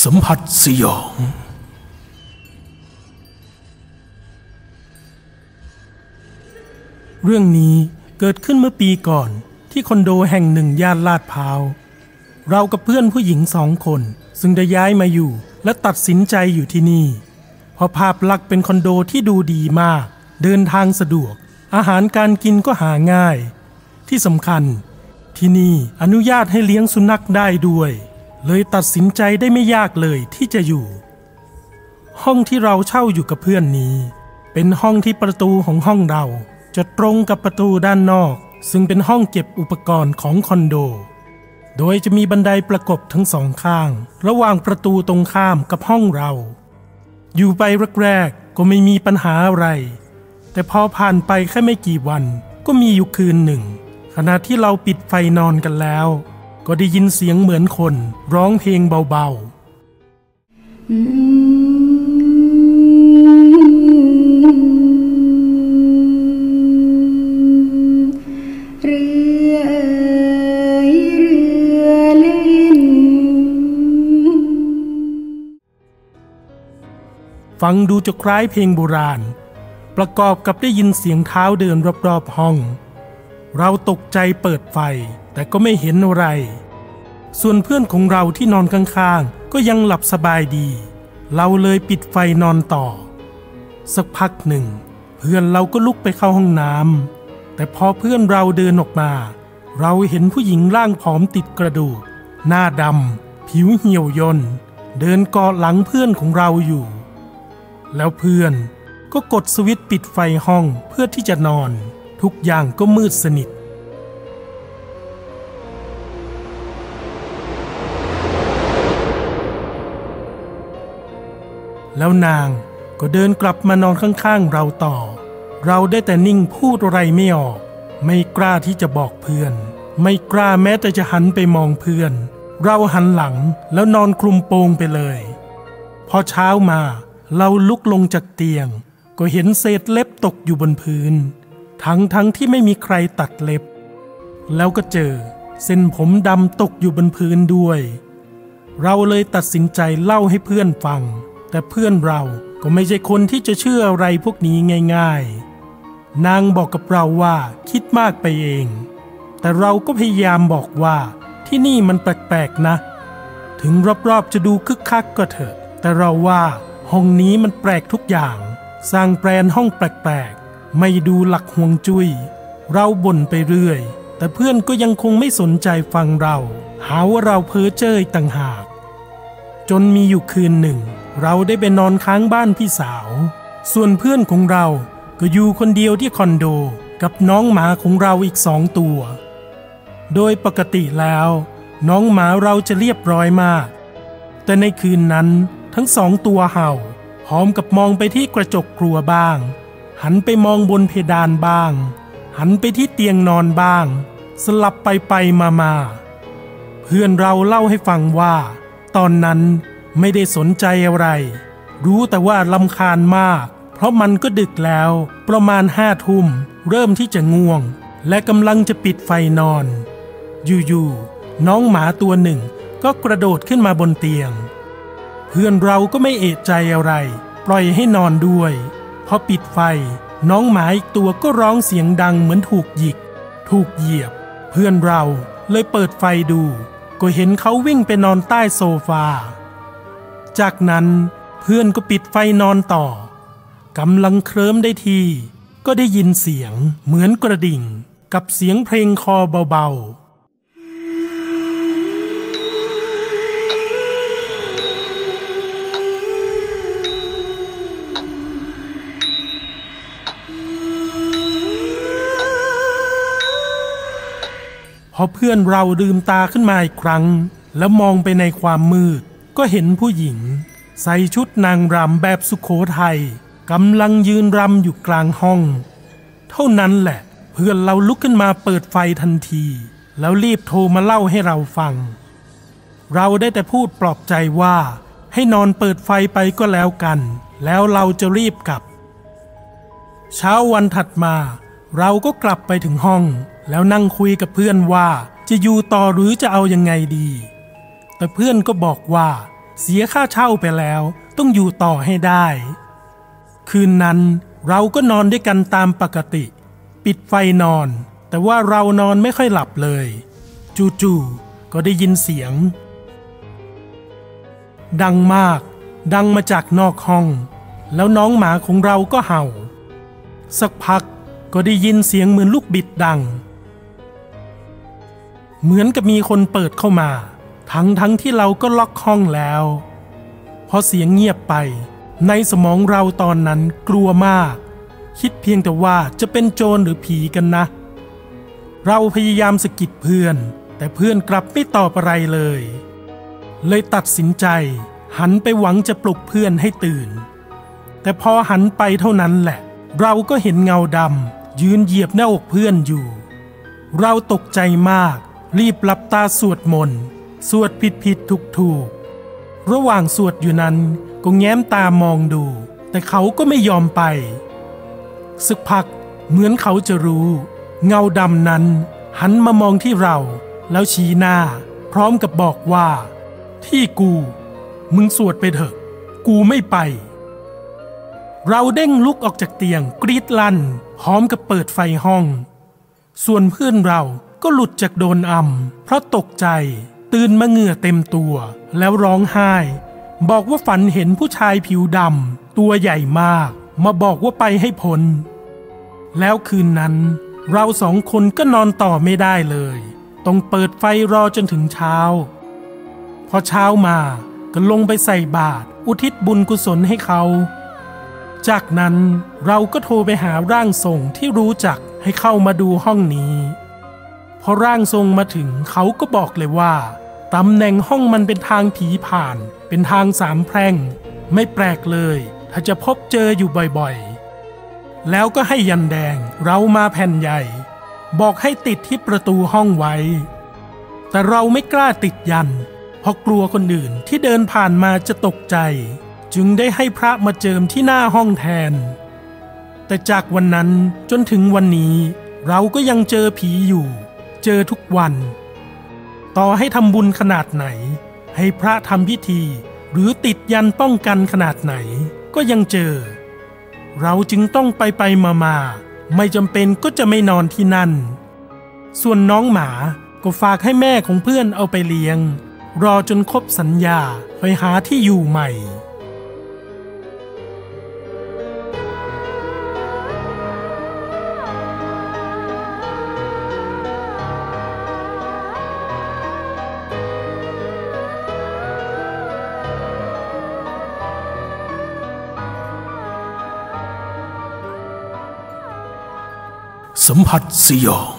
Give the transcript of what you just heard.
สัมผัสสยอง เรื่องนี้เกิดขึ้นเมื่อปีก่อนที่คอนโดแห่งหนึ่งย่านลาดพร้าว เรากับเพื่อนผู้หญิงสองคน ซึ่งได้ย้ายมาอยู่และตัดสินใจอยู่ที่นี่ เพราะภาพลักษณ์เป็นคอนโดที่ดูดีมาก เดินทางสะดวก อาหารการกินก็หาง่าย ที่สำคัญ ที่นี่อนุญาตให้เลี้ยงสุนัขได้ด้วย เลยตัดสินใจได้ไม่ยากเลยที่จะอยู่ ห้องที่เราเช่าอยู่กับเพื่อนนี้ เป็นห้องที่ประตูของห้องเราจะตรงกับประตูด้านนอก ซึ่งเป็นห้องเก็บอุปกรณ์ของคอนโด โดยจะมีบันไดประกบทั้งสองข้าง ระหว่างประตูตรงข้ามกับห้องเรา อยู่ไปแรกๆก็ไม่มีปัญหาอะไร แต่พอผ่านไปแค่ไม่กี่วันก็มีอยู่คืนหนึ่ง ขณะที่เราปิดไฟนอนกันแล้ว ก็ได้ยินเสียงเหมือนคนร้องเพลงเบาๆ เรือเอ่ยเรือเล่น ฟังดูจะคล้ายเพลงโบราณ ประกอบกับได้ยินเสียงเท้าเดินรอบๆห้อง เราตกใจเปิดไฟ แต่ก็ไม่เห็นอะไร ส่วนเพื่อนของเราที่นอนข้างๆ ก็ยังหลับสบายดี เราเลยปิดไฟนอนต่อ สักพักหนึ่ง เพื่อนเราก็ลุกไปเข้าห้องน้ำแต่พอเพื่อนเราเดินออกมา เราเห็นผู้หญิงร่างผอมติดกระดูก หน้าดำผิวเหี่ยวย่นเดินกาะหลังเพื่อนของเราอยู่ แล้วเพื่อนก็กดสวิตช์ปิดไฟห้องเพื่อที่จะนอน ทุกอย่างก็มืดสนิท แล้วนางก็เดินกลับมานอนข้างๆเราต่อ เราได้แต่นิ่งพูดอะไรไม่ออก ไม่กล้าที่จะบอกเพื่อน ไม่กล้าแม้แต่จะหันไปมองเพื่อน เราหันหลังแล้วนอนคลุมโปงไปเลย พอเช้ามาเราลุกลงจากเตียง ก็เห็นเศษเล็บตกอยู่บนพื้น ทั้งทั้งที่ไม่มีใครตัดเล็บ แล้วก็เจอ เส้นผมดำตกอยู่บนพื้นด้วย เราเลยตัดสินใจเล่าให้เพื่อนฟัง แต่เพื่อนเราก็ไม่ใช่คนที่จะเชื่ออะไรพวกนี้ง่าย ๆ นางบอกกับเราว่าคิดมากไปเอง แต่เราก็พยายามบอกว่าที่นี่มันแปลกๆนะ ถึงรอบๆจะดูคึกคักก็เถอะ แต่เราว่าห้องนี้มันแปลกทุกอย่าง สร้างแปลนห้องแปลกๆ ไม่ดูหลักห่วงจุย้ย เราบ่นไปเรื่อย แต่เพื่อนก็ยังคงไม่สนใจฟังเรา หาว่าเราเพ้อเจ้อต่างหาก จนมีอยู่คืนหนึ่ง เราได้ไปนอนค้างบ้านพี่สาว ส่วนเพื่อนของเราก็อยู่คนเดียวที่คอนโดกับน้องหมาของเราอีกสองตัว โดยปกติแล้ว น้องหมาเราจะเรียบร้อยมาก แต่ในคืนนั้นทั้งสองตัวเห่าพร้อมกับมองไปที่กระจกครัวบ้าง หันไปมองบนเพดานบ้าง หันไปที่เตียงนอนบ้าง สลับไปไปมามาเพื่อนเราเล่าให้ฟังว่า ตอนนั้น ไม่ได้สนใจอะไร รู้แต่ว่าลำคาญมาก เพราะมันก็ดึกแล้ว ประมาณห้าทุ่ม เริ่มที่จะง่วง และกำลังจะปิดไฟนอน อยู่ๆน้องหมาตัวหนึ่งก็กระโดดขึ้นมาบนเตียง เพื่อนเราก็ไม่เอะใจอะไร ปล่อยให้นอนด้วยพอปิดไฟ น้องหมาอีกตัวก็ร้องเสียงดังเหมือนถูกหยิก ถูกเหยียบ เพื่อนเราเลยเปิดไฟดู ก็เห็นเขาวิ่งไปนอนใต้โซฟา จากนั้นเพื่อนก็ปิดไฟนอนต่อกำลังเคลิ้มได้ทีก็ได้ยินเสียงเหมือนกระดิ่งกับเสียงเพลงคอเบาๆพอเพื่อนเราลืมตาขึ้นมาอีกครั้ง แล้วมองไปในความมืด ก็เห็นผู้หญิง ใส่ชุดนางรำแบบสุขโขทัยกำลังยืนรำอยู่กลางห้อง เท่านั้นแหละ เพื่อนเราลุกขึ้นมาเปิดไฟทันที แล้วรีบโทรมาเล่าให้เราฟัง เราได้แต่พูดปลอบใจว่า ให้นอนเปิดไฟไปก็แล้วกัน แล้วเราจะรีบกลับ เช้าวันถัดมา เราก็กลับไปถึงห้อง แล้วนั่งคุยกับเพื่อนว่าจะอยู่ต่อหรือจะเอายังไงดี แต่เพื่อนก็บอกว่า เสียค่าเช่าไปแล้วต้องอยู่ต่อให้ได้ คืนนั้นเราก็นอนด้วยกันตามปกติ ปิดไฟนอน แต่ว่าเรานอนไม่ค่อยหลับเลย จู่ๆก็ได้ยินเสียง ดังมาก ดังมาจากนอกห้อง แล้วน้องหมาของเราก็เห่า สักพักก็ได้ยินเสียงเหมือนลูกบิดดัง เหมือนกับมีคนเปิดเข้ามา ทั้งทั้งที่เราก็ล็อกห้องแล้วพอเสียงเงียบไป ในสมองเราตอนนั้นกลัวมาก คิดเพียงแต่ว่าจะเป็นโจรหรือผีกันนะ เราพยายามสะกิดเพื่อน แต่เพื่อนกลับไม่ตอบอะไรเลย เลยตัดสินใจ หันไปหวังจะปลุกเพื่อนให้ตื่น แต่พอหันไปเท่านั้นแหละ เราก็เห็นเงาดำยืนเหยียบหน้าอกเพื่อนอยู่ เราตกใจมาก รีบหลับตาสวดมนต์ สวดผิดผิดถูกถูกระหว่างสวดอยู่นั้นก็แง้มตามองดู แต่เขาก็ไม่ยอมไปสักพักเหมือนเขาจะรู้ เงาดำนั้น หันมามองที่เรา แล้วชี้หน้า พร้อมกับบอกว่า ที่กู มึงสวดไปเถอะ กูไม่ไป เราเด้งลุกออกจากเตียงกรีดลั่นพร้อมกับเปิดไฟห้อง ส่วนเพื่อนเราก็หลุดจากโดนอำเพราะตกใจ ตื่นมาเหงื่อเต็มตัว แล้วร้องไห้ บอกว่าฝันเห็นผู้ชายผิวดำตัวใหญ่มาก มาบอกว่าไปให้พ้นแล้วคืนนั้น เราสองคนก็นอนต่อไม่ได้เลย ต้องเปิดไฟรอจนถึงเช้า พอเช้ามาก็ลงไปใส่บาตรอุทิศบุญกุศลให้เขา จากนั้นเราก็โทรไปหาร่างทรงที่รู้จักให้เข้ามาดูห้องนี้ พอร่างทรงมาถึงเขาก็บอกเลยว่า ตำแหน่งห้องมันเป็นทางผีผ่าน เป็นทางสามแพร่ง ไม่แปลกเลย ถ้าจะพบเจออยู่บ่อยๆ แล้วก็ให้ยันแดงเรามาแผ่นใหญ่ บอกให้ติดที่ประตูห้องไว้ แต่เราไม่กล้าติดยัน เพราะกลัวคนอื่นที่เดินผ่านมาจะตกใจ จึงได้ให้พระมาเจิมที่หน้าห้องแทน แต่จากวันนั้นจนถึงวันนี้ เราก็ยังเจอผีอยู่ เจอทุกวัน ต่อให้ทำบุญขนาดไหน ให้พระทำพิธี หรือติดยันป้องกันขนาดไหน ก็ยังเจอ เราจึงต้องไปไปมามาไม่จำเป็นก็จะไม่นอนที่นั่น ส่วนน้องหมาก็ฝากให้แม่ของเพื่อนเอาไปเลี้ยง รอจนครบสัญญาไปหาที่อยู่ใหม่ สัมผัสสยอง